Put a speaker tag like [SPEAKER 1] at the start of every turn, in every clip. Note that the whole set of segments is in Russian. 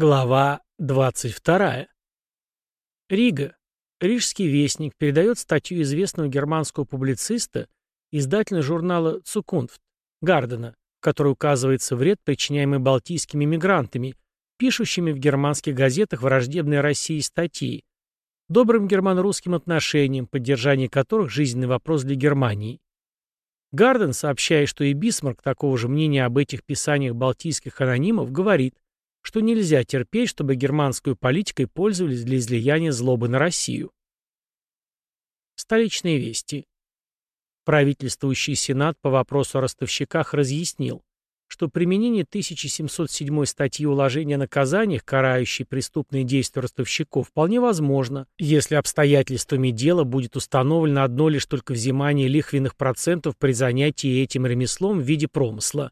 [SPEAKER 1] Глава 22. Рига. Рижский вестник передает статью известного германского публициста, издателя журнала «Цукунфт» Гардена, в которой указывается вред, причиняемый балтийскими мигрантами, пишущими в германских газетах враждебные России статьи, добрым германо-русским отношениям, поддержание которых – жизненный вопрос для Германии. Гарден, сообщая, что и Бисмарк такого же мнения об этих писаниях балтийских анонимов, говорит – что нельзя терпеть, чтобы германскую политикой пользовались для излияния злобы на Россию. Столичные вести. Правительствующий Сенат по вопросу о ростовщиках разъяснил, что применение 1707 статьи уложения о наказаниях, карающей преступные действия ростовщиков, вполне возможно, если обстоятельствами дела будет установлено одно лишь только взимание лихвенных процентов при занятии этим ремеслом в виде промысла.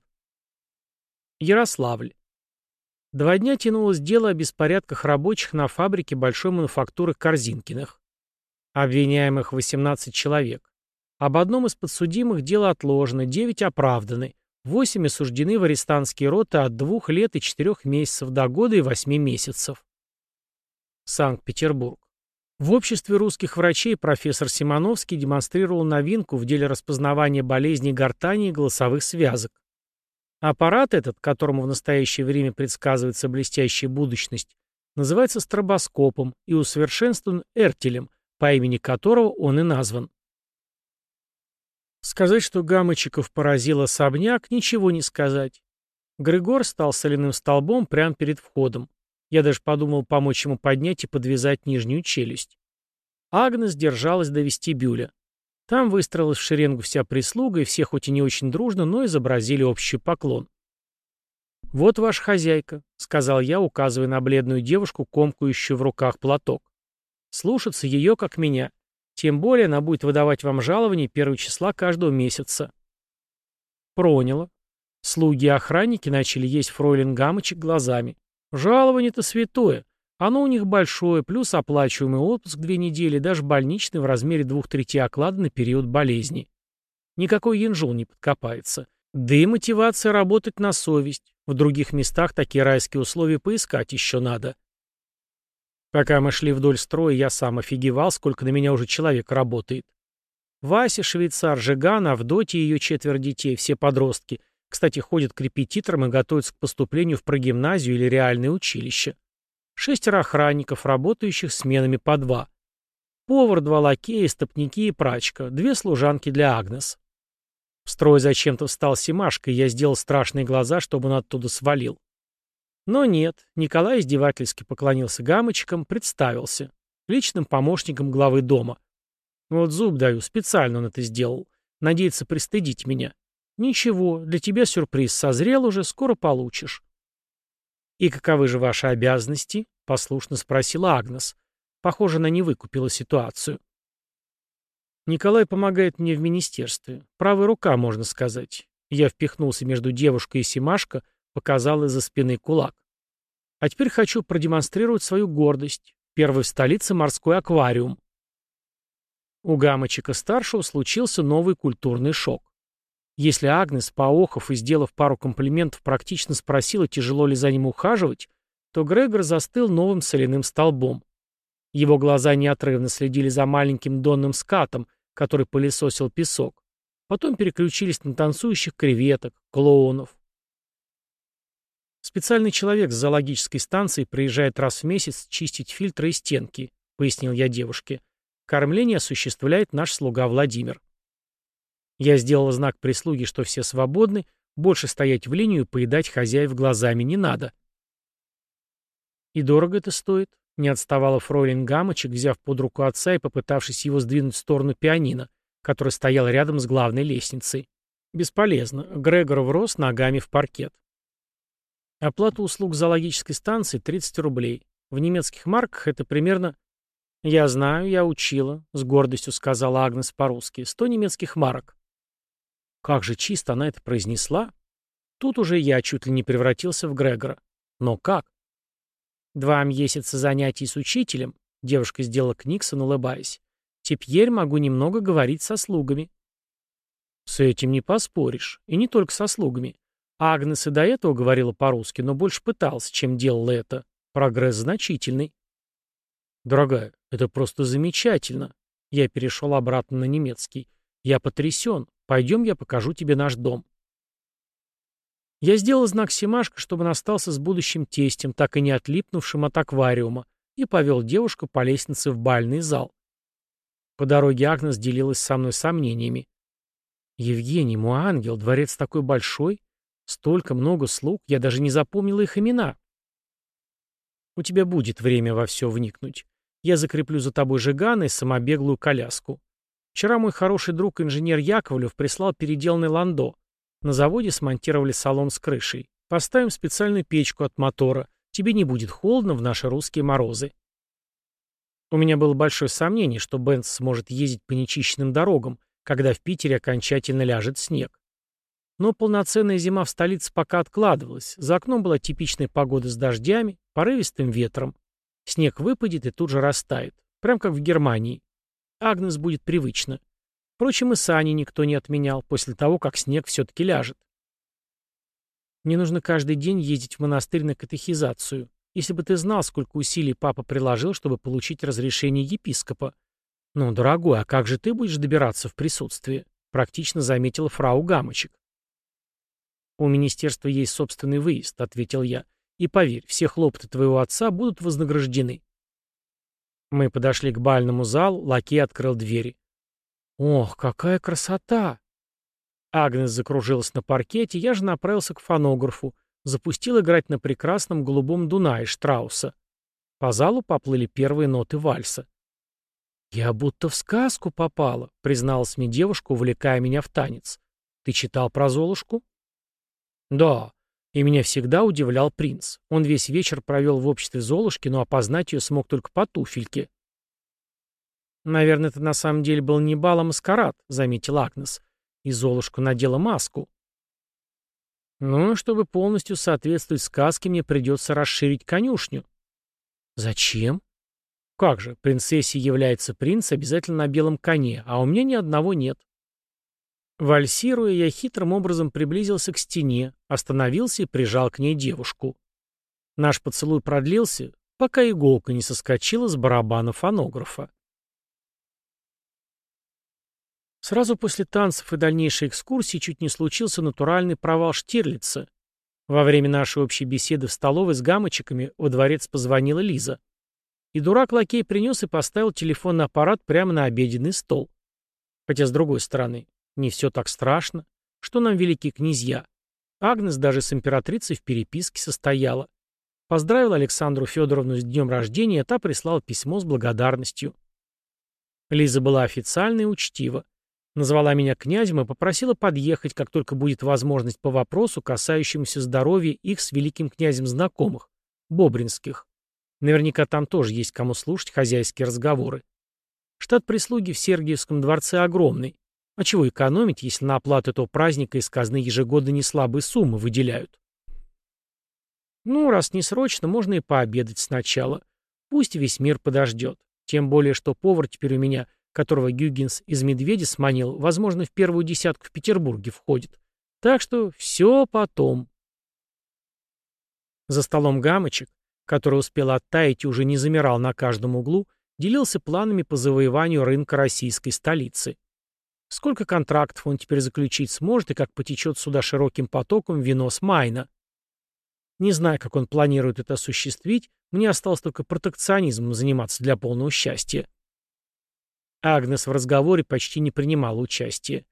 [SPEAKER 1] Ярославль. Два дня тянулось дело о беспорядках рабочих на фабрике большой мануфактуры Корзинкиных. Обвиняемых 18 человек. Об одном из подсудимых дело отложено, 9 оправданы, 8 осуждены в арестантские роты от 2 лет и 4 месяцев до года и 8 месяцев. Санкт-Петербург. В обществе русских врачей профессор Симоновский демонстрировал новинку в деле распознавания болезней гортани и голосовых связок. Аппарат этот, которому в настоящее время предсказывается блестящая будущность, называется стробоскопом и усовершенствован Эртелем, по имени которого он и назван. Сказать, что Гамычиков поразил особняк, ничего не сказать. Григор стал соляным столбом прямо перед входом. Я даже подумал помочь ему поднять и подвязать нижнюю челюсть. Агнес держалась до вестибюля. Там выстроилась в шеренгу вся прислуга, и все хоть и не очень дружно, но изобразили общий поклон. «Вот ваша хозяйка», — сказал я, указывая на бледную девушку, комкающую в руках платок. «Слушаться ее, как меня. Тем более она будет выдавать вам жалование первого числа каждого месяца». Проняло. Слуги и охранники начали есть фройлен Гамычек глазами. «Жалование-то святое. Оно у них большое, плюс оплачиваемый отпуск две недели, даже больничный в размере двух третей оклада на период болезни. Никакой янжул не подкопается. Да и мотивация работать на совесть. В других местах такие райские условия поискать еще надо. Пока мы шли вдоль строя, я сам офигевал, сколько на меня уже человек работает. Вася, швейцар, Жиган, Авдотья и ее четверо детей, все подростки. Кстати, ходят к репетиторам и готовятся к поступлению в прогимназию или реальное училище шестеро охранников, работающих сменами по два. Повар, два лакея, стопники и прачка, две служанки для Агнес. В строй зачем-то встал Симашка, и я сделал страшные глаза, чтобы он оттуда свалил. Но нет, Николай издевательски поклонился гамочкам, представился. Личным помощником главы дома. Вот зуб даю, специально он это сделал. Надеется пристыдить меня. Ничего, для тебя сюрприз созрел уже, скоро получишь. «И каковы же ваши обязанности?» — послушно спросила Агнес. Похоже, она не выкупила ситуацию. «Николай помогает мне в министерстве. Правая рука, можно сказать». Я впихнулся между девушкой и Симашко, показал из-за спины кулак. «А теперь хочу продемонстрировать свою гордость. Первый в столице морской аквариум». У Гамочека-старшего случился новый культурный шок. Если Агнес, поохов и сделав пару комплиментов, практично спросила, тяжело ли за ним ухаживать, то Грегор застыл новым соляным столбом. Его глаза неотрывно следили за маленьким донным скатом, который пылесосил песок. Потом переключились на танцующих креветок, клоунов. Специальный человек с зоологической станции приезжает раз в месяц чистить фильтры и стенки, пояснил я девушке. Кормление осуществляет наш слуга Владимир. Я сделал знак прислуги, что все свободны, больше стоять в линию и поедать хозяев глазами не надо. «И дорого это стоит?» — не отставала фройлен Гамочек, взяв под руку отца и попытавшись его сдвинуть в сторону пианино, который стоял рядом с главной лестницей. Бесполезно. Грегор врос ногами в паркет. Оплата услуг зоологической станции — 30 рублей. В немецких марках это примерно... «Я знаю, я учила», — с гордостью сказала Агнес по-русски. «Сто немецких марок». Как же чисто она это произнесла. Тут уже я чуть ли не превратился в Грегора. Но как? Два месяца занятий с учителем, девушка сделала книксон, улыбаясь. Теперь могу немного говорить со слугами. С этим не поспоришь. И не только со слугами. Агнес и до этого говорила по-русски, но больше пыталась, чем делала это. Прогресс значительный. Дорогая, это просто замечательно. Я перешел обратно на немецкий. Я потрясен. Пойдем, я покажу тебе наш дом. Я сделал знак Семашка, чтобы он остался с будущим тестем, так и не отлипнувшим от аквариума, и повел девушку по лестнице в бальный зал. По дороге Агнес делилась со мной сомнениями. «Евгений, мой ангел, дворец такой большой, столько много слуг, я даже не запомнила их имена». «У тебя будет время во все вникнуть. Я закреплю за тобой Жигана и самобеглую коляску. Вчера мой хороший друг инженер Яковлев прислал переделанный ландо. На заводе смонтировали салон с крышей. Поставим специальную печку от мотора. Тебе не будет холодно в наши русские морозы. У меня было большое сомнение, что Бенц сможет ездить по нечищенным дорогам, когда в Питере окончательно ляжет снег. Но полноценная зима в столице пока откладывалась. За окном была типичная погода с дождями, порывистым ветром. Снег выпадет и тут же растает. Прям как в Германии. Агнес будет привычно. Впрочем, и сани никто не отменял, после того, как снег все-таки ляжет. Мне нужно каждый день ездить в монастырь на катехизацию. Если бы ты знал, сколько усилий папа приложил, чтобы получить разрешение епископа. Ну, дорогой, а как же ты будешь добираться в присутствие? Практично заметила фрау Гамочек. У министерства есть собственный выезд, ответил я. И поверь, все хлопоты твоего отца будут вознаграждены. Мы подошли к бальному залу, лакей открыл двери. «Ох, какая красота!» Агнес закружилась на паркете, я же направился к фонографу, запустил играть на прекрасном голубом Дунае Штрауса. По залу поплыли первые ноты вальса. «Я будто в сказку попала», — призналась мне девушка, увлекая меня в танец. «Ты читал про Золушку?» «Да, и меня всегда удивлял принц. Он весь вечер провел в обществе Золушки, но опознать ее смог только по туфельке. «Наверное, это на самом деле был не бал, а маскарад», — заметил Агнес. И Золушка надела маску. «Ну, чтобы полностью соответствовать сказке, мне придется расширить конюшню». «Зачем?» «Как же, принцессе является принц обязательно на белом коне, а у меня ни одного нет». Вальсируя, я хитрым образом приблизился к стене, остановился и прижал к ней девушку. Наш поцелуй продлился, пока иголка не соскочила с барабана фонографа. Сразу после танцев и дальнейшей экскурсии чуть не случился натуральный провал Штирлица. Во время нашей общей беседы в столовой с гамочками во дворец позвонила Лиза. И дурак-лакей принес и поставил телефонный аппарат прямо на обеденный стол. Хотя, с другой стороны, не все так страшно. Что нам великие князья? Агнес даже с императрицей в переписке состояла. Поздравил Александру Федоровну с днем рождения, та прислала письмо с благодарностью. Лиза была официальна и учтива. Назвала меня князем и попросила подъехать, как только будет возможность по вопросу, касающемуся здоровья их с великим князем знакомых, Бобринских. Наверняка там тоже есть кому слушать хозяйские разговоры. Штат прислуги в Сергиевском дворце огромный. А чего экономить, если на оплату этого праздника из казны ежегодно не слабые суммы выделяют? Ну, раз не срочно, можно и пообедать сначала. Пусть весь мир подождет. Тем более, что повар теперь у меня которого Гюгенс из «Медведя» сманил, возможно, в первую десятку в Петербурге входит. Так что все потом. За столом гамочек, который успел оттаять и уже не замирал на каждом углу, делился планами по завоеванию рынка российской столицы. Сколько контрактов он теперь заключить сможет и как потечет сюда широким потоком вино с Майна. Не знаю, как он планирует это осуществить, мне осталось только протекционизмом заниматься для полного счастья. Агнес в разговоре почти не принимала участия.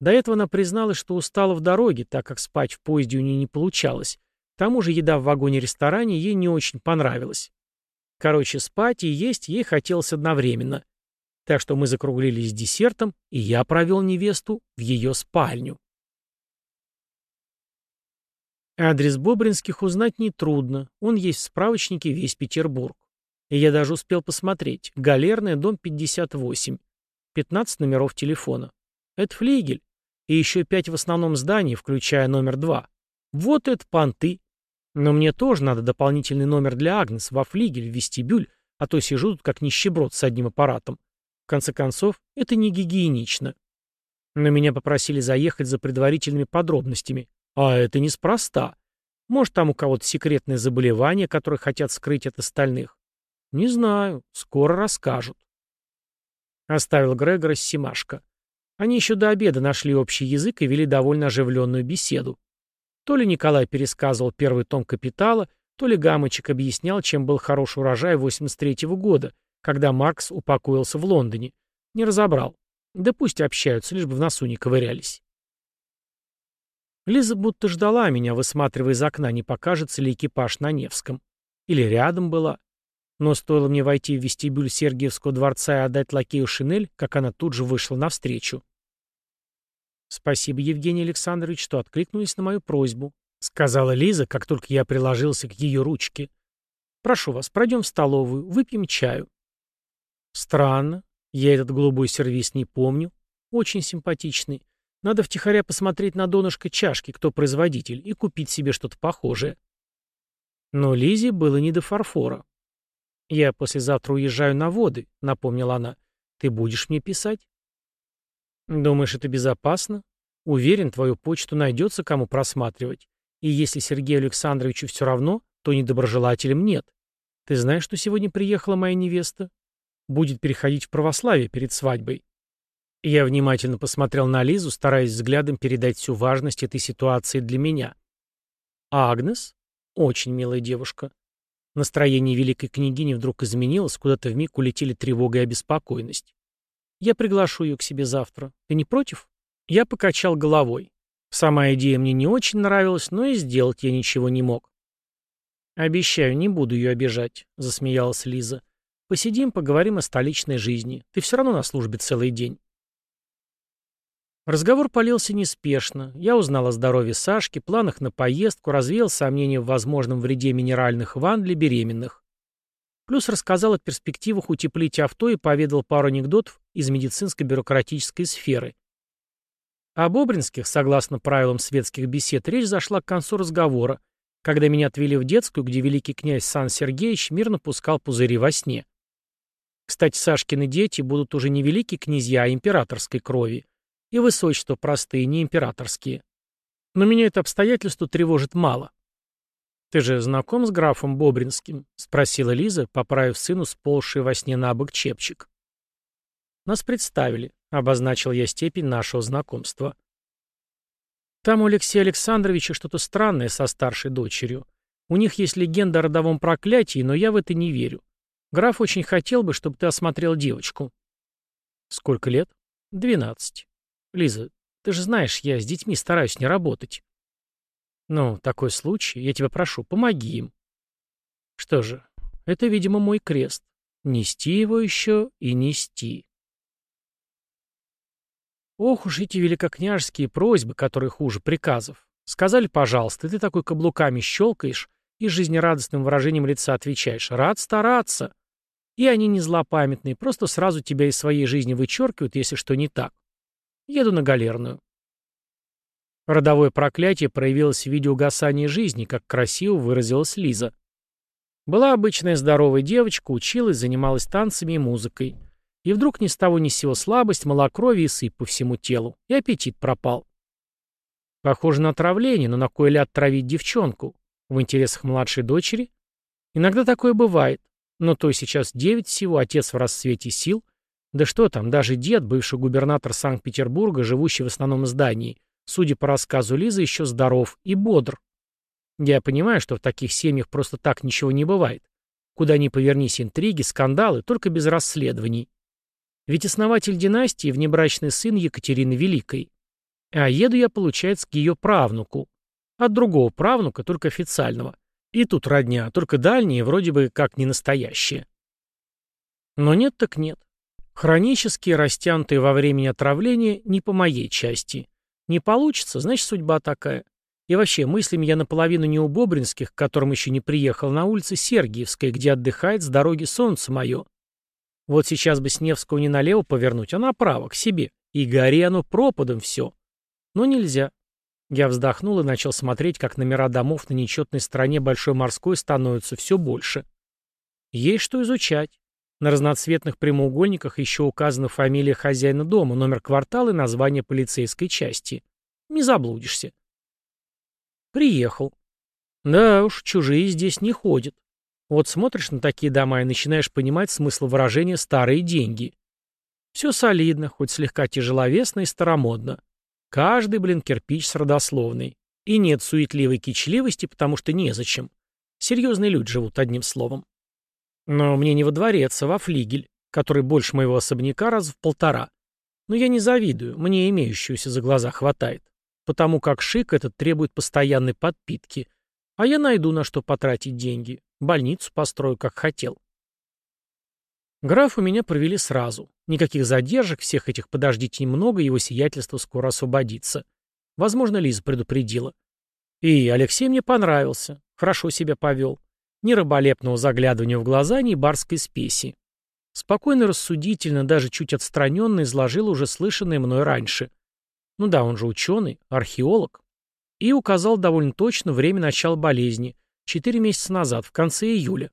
[SPEAKER 1] До этого она призналась, что устала в дороге, так как спать в поезде у нее не получалось. К тому же еда в вагоне-ресторане ей не очень понравилась. Короче, спать и есть ей хотелось одновременно. Так что мы закруглились десертом, и я провел невесту в ее спальню. Адрес Бобринских узнать нетрудно, он есть в справочнике «Весь Петербург». И я даже успел посмотреть. Галерная, дом 58. 15 номеров телефона. Это флигель. И еще пять в основном здании, включая номер два. Вот это понты. Но мне тоже надо дополнительный номер для Агнес во флигель, в вестибюль, а то сижу тут как нищеброд с одним аппаратом. В конце концов, это не гигиенично. Но меня попросили заехать за предварительными подробностями. А это неспроста. Может, там у кого-то секретное заболевание, которое хотят скрыть от остальных. Не знаю, скоро расскажут. Оставил Грегора Симашко. Они еще до обеда нашли общий язык и вели довольно оживленную беседу. То ли Николай пересказывал первый том «Капитала», то ли Гамычек объяснял, чем был хороший урожай 83-го года, когда Маркс упокоился в Лондоне. Не разобрал. Да пусть общаются, лишь бы в носу не ковырялись. Лиза будто ждала меня, высматривая из окна, не покажется ли экипаж на Невском. Или рядом была. Но стоило мне войти в вестибюль Сергиевского дворца и отдать лакею шинель, как она тут же вышла навстречу. «Спасибо, Евгений Александрович, что откликнулись на мою просьбу», сказала Лиза, как только я приложился к ее ручке. «Прошу вас, пройдем в столовую, выпьем чаю». «Странно. Я этот голубой сервиз не помню. Очень симпатичный. Надо втихаря посмотреть на донышко чашки, кто производитель, и купить себе что-то похожее». Но Лизе было не до фарфора. «Я послезавтра уезжаю на воды», — напомнила она. «Ты будешь мне писать?» «Думаешь, это безопасно? Уверен, твою почту найдется, кому просматривать. И если Сергею Александровичу все равно, то недоброжелателям нет. Ты знаешь, что сегодня приехала моя невеста? Будет переходить в православие перед свадьбой». Я внимательно посмотрел на Лизу, стараясь взглядом передать всю важность этой ситуации для меня. Агнес? Очень милая девушка. Настроение великой княгини вдруг изменилось, куда-то вмиг улетели тревога и обеспокоенность. Я приглашу ее к себе завтра. Ты не против? Я покачал головой. Сама идея мне не очень нравилась, но и сделать я ничего не мог. «Обещаю, не буду ее обижать», — засмеялась Лиза. «Посидим, поговорим о столичной жизни. Ты все равно на службе целый день». Разговор полился неспешно. Я узнал о здоровье Сашки, планах на поездку, развеял сомнения в возможном вреде минеральных ванн для беременных. Плюс рассказал о перспективах утеплить авто и поведал пару анекдотов из медицинско-бюрократической сферы. О Бобринских, согласно правилам светских бесед, речь зашла к концу разговора, когда меня отвели в детскую, где великий князь Сан Сергеевич мирно пускал пузыри во сне. Кстати, Сашкины дети будут уже не великие князья, а императорской крови. И высочества простые, не императорские. Но меня это обстоятельство тревожит мало. «Ты же знаком с графом Бобринским?» — спросила Лиза, поправив сыну сползший во сне на бок чепчик. «Нас представили», — обозначил я степень нашего знакомства. «Там у Алексея Александровича что-то странное со старшей дочерью. У них есть легенда о родовом проклятии, но я в это не верю. Граф очень хотел бы, чтобы ты осмотрел девочку». «Сколько лет?» «Двенадцать. Лиза, ты же знаешь, я с детьми стараюсь не работать». «Ну, такой случай, я тебя прошу, помоги им». Что же, это, видимо, мой крест. Нести его еще и нести. Ох уж эти великокняжеские просьбы, которые хуже приказов. Сказали, пожалуйста, ты такой каблуками щелкаешь и жизнерадостным выражением лица отвечаешь «рад стараться». И они не злопамятные, просто сразу тебя из своей жизни вычеркивают, если что не так. Еду на галерную. Родовое проклятие проявилось в виде угасания жизни, как красиво выразилась Лиза. Была обычная здоровая девочка, училась, занималась танцами и музыкой. И вдруг ни с того ни с сего слабость, малокровие и сыпь по всему телу. И аппетит пропал. Похоже на отравление, но на кой ляд травить девчонку? В интересах младшей дочери? Иногда такое бывает. Но то сейчас девять всего, отец в расцвете сил. Да что там, даже дед, бывший губернатор Санкт-Петербурга, живущий в основном в здании, судя по рассказу Лизы, еще здоров и бодр. Я понимаю, что в таких семьях просто так ничего не бывает. Куда ни повернись интриги, скандалы, только без расследований. Ведь основатель династии – внебрачный сын Екатерины Великой. А еду я, получается, к ее правнуку. От другого правнука, только официального. И тут родня, только дальние, вроде бы как не настоящие. Но нет так нет. Хронические, растянутые во времени отравления не по моей части. Не получится, значит, судьба такая. И вообще, мыслями я наполовину не у Бобринских, к которым еще не приехал, на улице Сергиевской, где отдыхает с дороги солнце мое. Вот сейчас бы с Невского не налево повернуть, а направо, к себе. И гори оно пропадом все. Но нельзя. Я вздохнул и начал смотреть, как номера домов на нечетной стороне Большой морской становятся все больше. Есть что изучать. На разноцветных прямоугольниках еще указана фамилия хозяина дома, номер квартала и название полицейской части. Не заблудишься. Приехал. Да уж, чужие здесь не ходят. Вот смотришь на такие дома и начинаешь понимать смысл выражения «старые деньги». Все солидно, хоть слегка тяжеловесно и старомодно. Каждый, блин, кирпич с родословной. И нет суетливой кичливости, потому что незачем. Серьезные люди живут одним словом. Но мне не во дворец, а во флигель, который больше моего особняка раз в полтора. Но я не завидую, мне имеющегося за глаза хватает. Потому как шик этот требует постоянной подпитки. А я найду на что потратить деньги. Больницу построю, как хотел. Граф у меня провели сразу. Никаких задержек, всех этих подождите немного, его сиятельство скоро освободится. Возможно, Лиза предупредила. И Алексей мне понравился, хорошо себя повел. Ни раболепного заглядывания в глаза, ни барской спеси. Спокойно рассудительно, даже чуть отстраненно изложил уже слышанное мной раньше. Ну да, он же ученый, археолог. И указал довольно точно время начала болезни, Четыре месяца назад, в конце июля.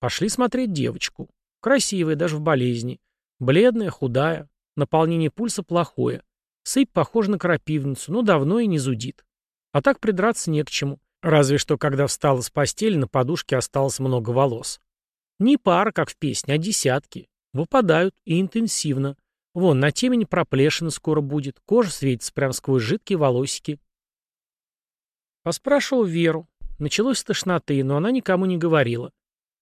[SPEAKER 1] Пошли смотреть девочку. Красивая, даже в болезни. Бледная, худая. Наполнение пульса плохое. Сыпь похожа на крапивницу, но давно и не зудит. А так придраться не к чему. Разве что, когда встала с постели, на подушке осталось много волос. Не пара, как в песне, а десятки. Выпадают и интенсивно. Вон, на темени проплешина скоро будет. Кожа светится прямо сквозь жидкие волосики. Поспрашивал Веру. Началось с тошноты, но она никому не говорила.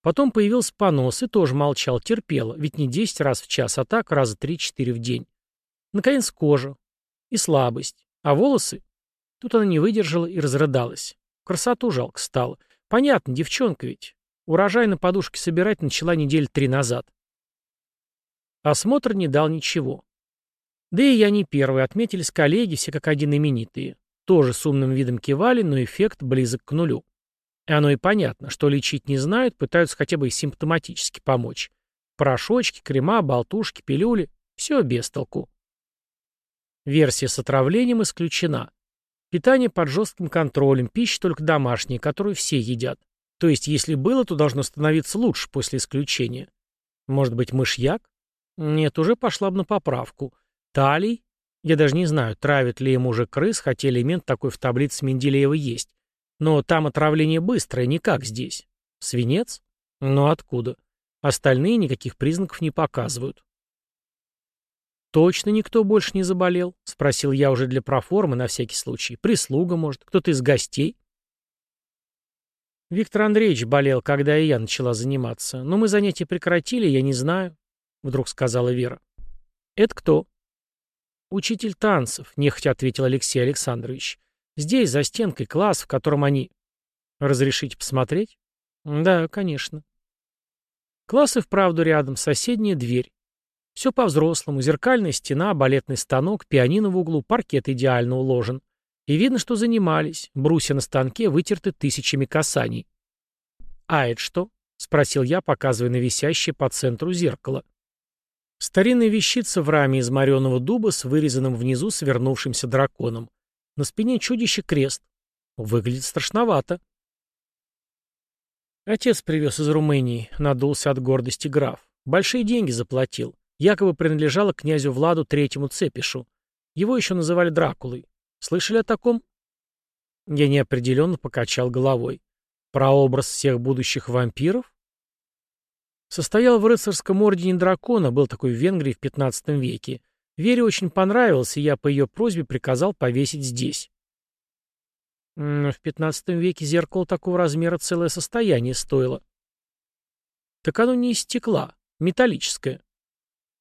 [SPEAKER 1] Потом появился понос и тоже молчал, терпела, ведь не 10 раз в час, а так раза 3-4 в день. Наконец кожа. И слабость. А волосы? Тут она не выдержала и разрыдалась. Красоту жалко стало. Понятно, девчонка ведь. Урожай на подушке собирать начала недель три назад. Осмотр не дал ничего. Да и я не первый, отметились коллеги, все как один именитые. Тоже с умным видом кивали, но эффект близок к нулю. И оно и понятно, что лечить не знают, пытаются хотя бы и симптоматически помочь. Порошочки, крема, болтушки, пилюли – все без толку. Версия с отравлением исключена. Питание под жестким контролем, пища только домашняя, которую все едят. То есть, если было, то должно становиться лучше после исключения. Может быть, мышьяк? Нет, уже пошла бы на поправку. Талий? Я даже не знаю, травят ли им уже крыс, хотя элемент такой в таблице Менделеева есть. Но там отравление быстрое, не как здесь. Свинец? Но откуда? Остальные никаких признаков не показывают. «Точно никто больше не заболел?» — спросил я уже для проформы на всякий случай. «Прислуга, может, кто-то из гостей?» Виктор Андреевич болел, когда и я начала заниматься. Но мы занятия прекратили, я не знаю, — вдруг сказала Вера. «Это кто?» «Учитель танцев», — нехотя ответил Алексей Александрович. «Здесь, за стенкой, класс, в котором они...» «Разрешите посмотреть?» «Да, конечно». Класс и вправду рядом, соседняя дверь. Все по-взрослому, зеркальная стена, балетный станок, пианино в углу, паркет идеально уложен. И видно, что занимались, брусья на станке вытерты тысячами касаний. «А это что?» — спросил я, показывая на висящее по центру зеркало. Старинная вещица в раме из мореного дуба с вырезанным внизу свернувшимся драконом. На спине чудище крест. Выглядит страшновато. Отец привез из Румынии, надулся от гордости граф. Большие деньги заплатил. Якобы принадлежало князю Владу Третьему Цепишу. Его еще называли Дракулой. Слышали о таком? Я неопределенно покачал головой. Про образ всех будущих вампиров? Состоял в рыцарском ордене дракона, был такой в Венгрии в 15 веке. Вере очень понравился, и я по ее просьбе приказал повесить здесь. В 15 веке зеркало такого размера целое состояние стоило. Так оно не из стекла, металлическое.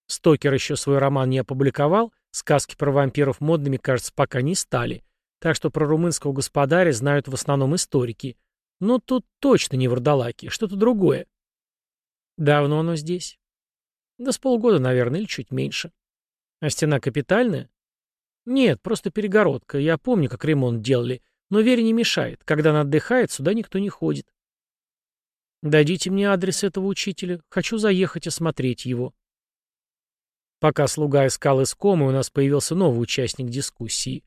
[SPEAKER 1] Стокер еще свой роман не опубликовал, сказки про вампиров модными, кажется, пока не стали, так что про румынского господаря знают в основном историки. Но тут точно не вардалаки, что-то другое. Давно оно здесь? Да с полгода, наверное, или чуть меньше. А стена капитальная? Нет, просто перегородка. Я помню, как ремонт делали. Но Вере не мешает. Когда она отдыхает, сюда никто не ходит. Дадите мне адрес этого учителя. Хочу заехать осмотреть его. Пока слуга искал искомый, у нас появился новый участник дискуссии.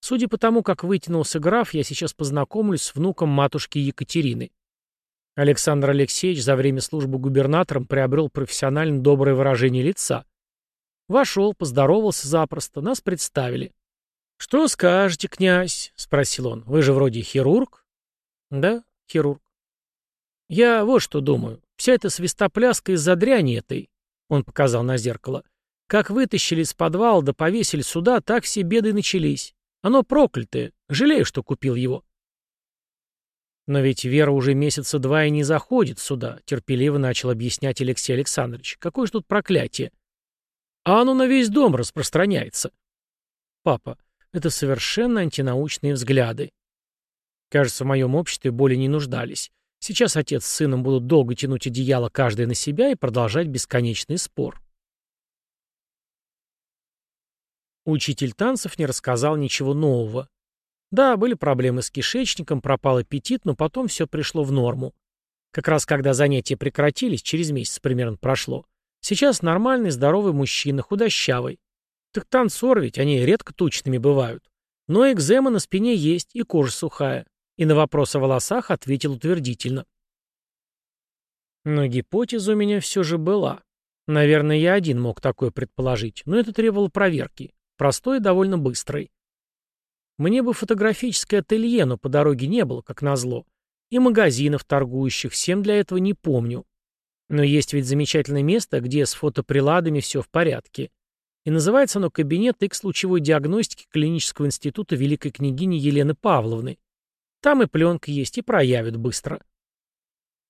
[SPEAKER 1] Судя по тому, как вытянулся граф, я сейчас познакомлюсь с внуком матушки Екатерины. Александр Алексеевич за время службы губернатором приобрел профессионально доброе выражение лица. Вошел, поздоровался запросто, нас представили. «Что скажете, князь?» — спросил он. «Вы же вроде хирург?» Да, хирург. Я вот что думаю. Вся эта свистопляска из-за дряни этой, он показал на зеркало. Как вытащили из подвала да повесили сюда, так все беды начались. Оно проклятое. Жалею, что купил его. Но ведь Вера уже месяца два и не заходит сюда, терпеливо начал объяснять Алексей Александрович. Какое же тут проклятие? А оно на весь дом распространяется. Папа, это совершенно антинаучные взгляды. Кажется, в моем обществе более не нуждались. Сейчас отец с сыном будут долго тянуть одеяло каждый на себя и продолжать бесконечный спор. Учитель танцев не рассказал ничего нового. Да, были проблемы с кишечником, пропал аппетит, но потом все пришло в норму. Как раз когда занятия прекратились, через месяц примерно прошло. Сейчас нормальный, здоровый мужчина, худощавый. Так танцор ведь, они редко тучными бывают. Но экзема на спине есть, и кожа сухая. И на вопрос о волосах ответил утвердительно. Но гипотеза у меня все же была. Наверное, я один мог такое предположить, но это требовало проверки. Простой и довольно быстрой. Мне бы фотографическое ателье, но по дороге не было, как назло. И магазинов торгующих, всем для этого не помню. Но есть ведь замечательное место, где с фотоприладами все в порядке. И называется оно «Кабинет X-лучевой диагностики клинического института великой княгини Елены Павловны». Там и пленка есть, и проявят быстро.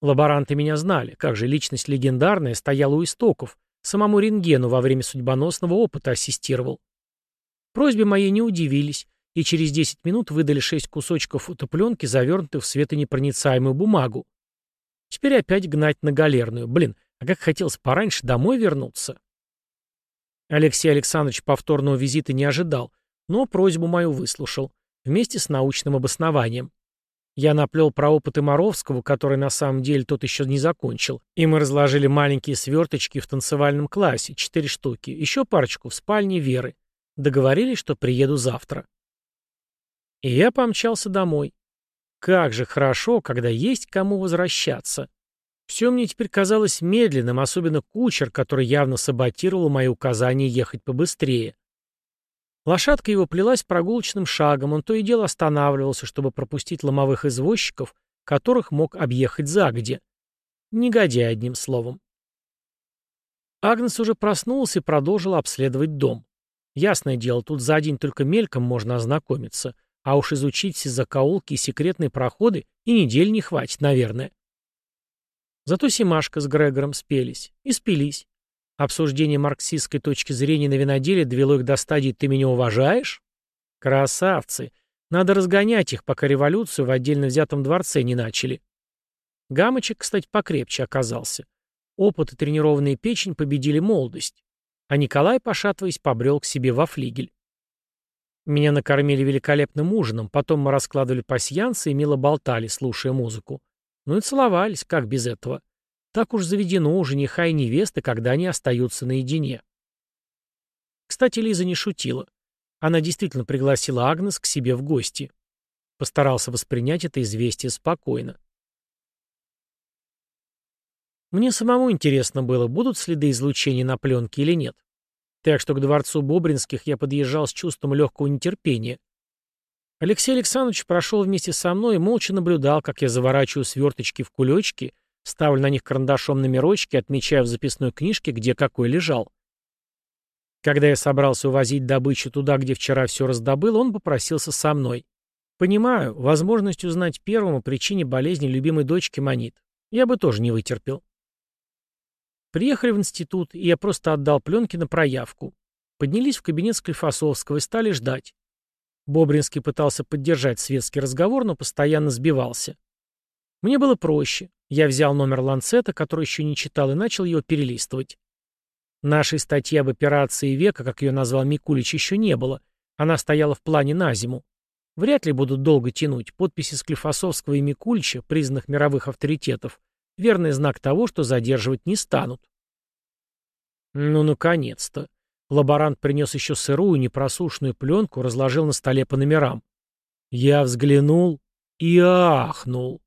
[SPEAKER 1] Лаборанты меня знали, как же личность легендарная стояла у истоков, самому рентгену во время судьбоносного опыта ассистировал. Просьбе моей не удивились, и через 10 минут выдали 6 кусочков фотопленки, завернутых в светонепроницаемую бумагу. Теперь опять гнать на галерную. Блин, а как хотелось пораньше домой вернуться. Алексей Александрович повторного визита не ожидал, но просьбу мою выслушал, вместе с научным обоснованием. Я наплел про опыты Моровского, который на самом деле тот еще не закончил, и мы разложили маленькие сверточки в танцевальном классе, четыре штуки, еще парочку в спальне Веры. Договорились, что приеду завтра. И я помчался домой. Как же хорошо, когда есть кому возвращаться. Все мне теперь казалось медленным, особенно кучер, который явно саботировал мои указания ехать побыстрее. Лошадка его плелась прогулочным шагом, он то и дело останавливался, чтобы пропустить ломовых извозчиков, которых мог объехать загодя. Негодяй, одним словом. Агнес уже проснулся и продолжила обследовать дом. Ясное дело, тут за день только мельком можно ознакомиться — а уж изучить все закоулки и секретные проходы и недель не хватит, наверное. Зато Симашка с Грегором спелись. И спились. Обсуждение марксистской точки зрения на виноделе довело их до стадии «ты меня уважаешь?» Красавцы. Надо разгонять их, пока революцию в отдельно взятом дворце не начали. Гамочек, кстати, покрепче оказался. Опыт и тренированная печень победили молодость. А Николай, пошатываясь, побрел к себе во флигель. Меня накормили великолепным ужином, потом мы раскладывали пасьянцы и мило болтали, слушая музыку. Ну и целовались, как без этого. Так уж заведено у жениха и невесты, когда они остаются наедине. Кстати, Лиза не шутила. Она действительно пригласила Агнес к себе в гости. Постарался воспринять это известие спокойно. Мне самому интересно было, будут следы излучения на пленке или нет. Так что к дворцу Бобринских я подъезжал с чувством легкого нетерпения. Алексей Александрович прошел вместе со мной и молча наблюдал, как я заворачиваю сверточки в кулечки, ставлю на них карандашом номерочки, отмечая в записной книжке, где какой лежал. Когда я собрался увозить добычу туда, где вчера все раздобыл, он попросился со мной. Понимаю, возможность узнать первому причине болезни любимой дочки манит. Я бы тоже не вытерпел. Приехали в институт, и я просто отдал пленки на проявку. Поднялись в кабинет Склифосовского и стали ждать. Бобринский пытался поддержать светский разговор, но постоянно сбивался. Мне было проще. Я взял номер Ланцета, который еще не читал, и начал его перелистывать. Нашей статьи об операции века, как ее назвал Микулич, еще не было. Она стояла в плане на зиму. Вряд ли будут долго тянуть. Подписи Склифосовского и Микулича, признанных мировых авторитетов, Верный знак того, что задерживать не станут. Ну, наконец-то. Лаборант принес еще сырую, непросушенную пленку, разложил на столе по номерам. Я взглянул и ахнул.